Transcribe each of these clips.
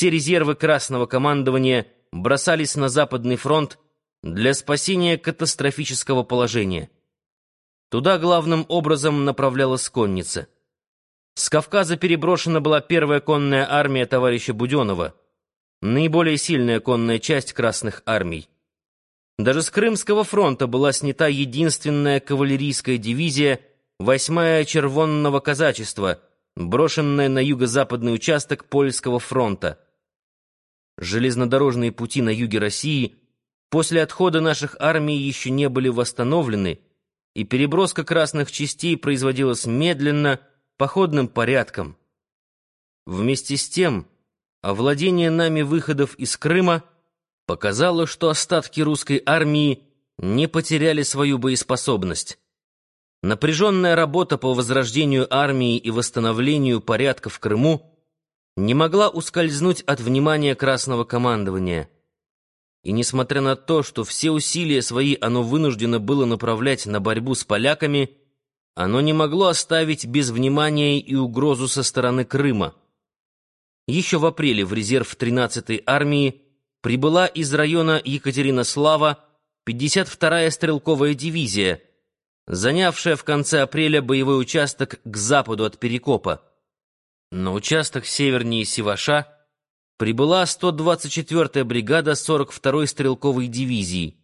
все резервы Красного командования бросались на Западный фронт для спасения катастрофического положения. Туда главным образом направлялась конница. С Кавказа переброшена была первая конная армия товарища Буденова, наиболее сильная конная часть Красных армий. Даже с Крымского фронта была снята единственная кавалерийская дивизия, восьмая Червонного казачества, брошенная на юго-западный участок Польского фронта. Железнодорожные пути на юге России после отхода наших армий еще не были восстановлены, и переброска красных частей производилась медленно, походным порядком. Вместе с тем, овладение нами выходов из Крыма показало, что остатки русской армии не потеряли свою боеспособность. Напряженная работа по возрождению армии и восстановлению порядка в Крыму не могла ускользнуть от внимания Красного командования. И несмотря на то, что все усилия свои оно вынуждено было направлять на борьбу с поляками, оно не могло оставить без внимания и угрозу со стороны Крыма. Еще в апреле в резерв 13-й армии прибыла из района Екатеринослава 52-я стрелковая дивизия, занявшая в конце апреля боевой участок к западу от Перекопа. На участок севернее Севаша прибыла 124-я бригада 42-й стрелковой дивизии.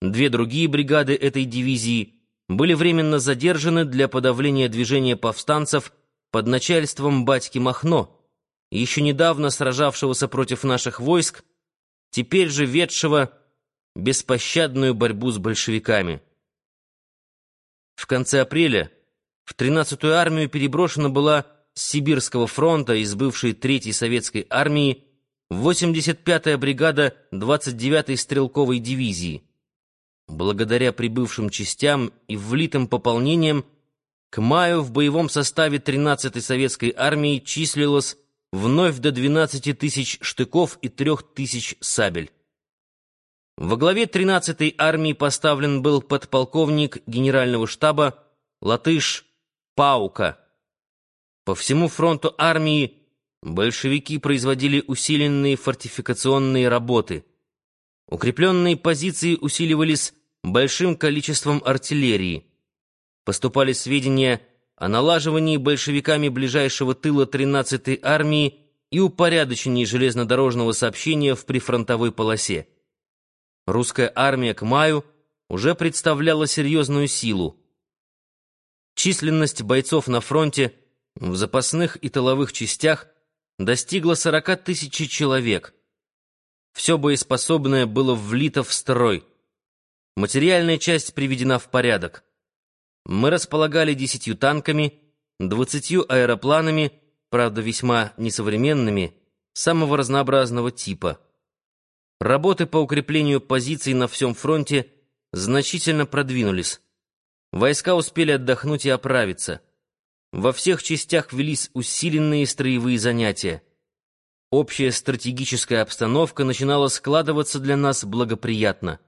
Две другие бригады этой дивизии были временно задержаны для подавления движения повстанцев под начальством батьки Махно, еще недавно сражавшегося против наших войск, теперь же ведшего беспощадную борьбу с большевиками. В конце апреля в 13-ю армию переброшена была Сибирского фронта из бывшей 3-й советской армии 85-я бригада 29-й стрелковой дивизии. Благодаря прибывшим частям и влитым пополнениям, к маю в боевом составе 13-й советской армии числилось вновь до 12 тысяч штыков и 3 тысяч сабель. Во главе 13-й армии поставлен был подполковник генерального штаба Латыш Паука. По всему фронту армии большевики производили усиленные фортификационные работы. Укрепленные позиции усиливались большим количеством артиллерии. Поступали сведения о налаживании большевиками ближайшего тыла 13-й армии и упорядочении железнодорожного сообщения в прифронтовой полосе. Русская армия к маю уже представляла серьезную силу. Численность бойцов на фронте в запасных и тыловых частях достигла 40 тысяч человек. Все боеспособное было влито в строй. Материальная часть приведена в порядок. Мы располагали десятью танками, двадцатью аэропланами, правда, весьма несовременными, самого разнообразного типа. Работы по укреплению позиций на всем фронте значительно продвинулись. Войска успели отдохнуть и оправиться. Во всех частях велись усиленные строевые занятия. Общая стратегическая обстановка начинала складываться для нас благоприятно.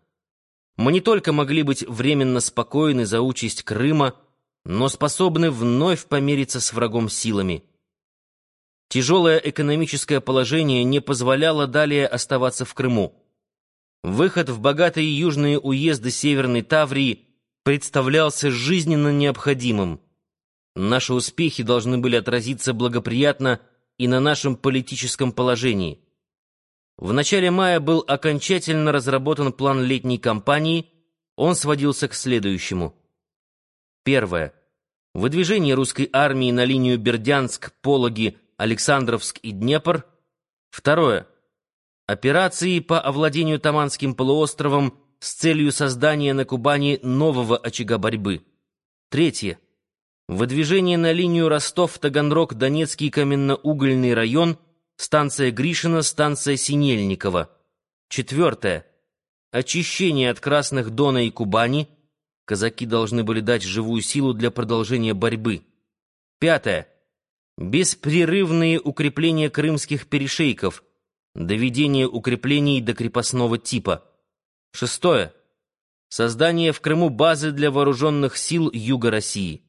Мы не только могли быть временно спокойны за участь Крыма, но способны вновь помериться с врагом силами. Тяжелое экономическое положение не позволяло далее оставаться в Крыму. Выход в богатые южные уезды Северной Таврии представлялся жизненно необходимым. Наши успехи должны были отразиться благоприятно и на нашем политическом положении. В начале мая был окончательно разработан план летней кампании. Он сводился к следующему. Первое. Выдвижение русской армии на линию Бердянск, Пологи, Александровск и Днепр. Второе. Операции по овладению Таманским полуостровом с целью создания на Кубани нового очага борьбы. Третье. Выдвижение на линию Ростов-Таганрог, Донецкий каменноугольный район – станция Гришина, станция Синельникова. Четвертое. Очищение от Красных Дона и Кубани. Казаки должны были дать живую силу для продолжения борьбы. Пятое. Беспрерывные укрепления крымских перешейков. Доведение укреплений до крепостного типа. Шестое. Создание в Крыму базы для вооруженных сил Юга России.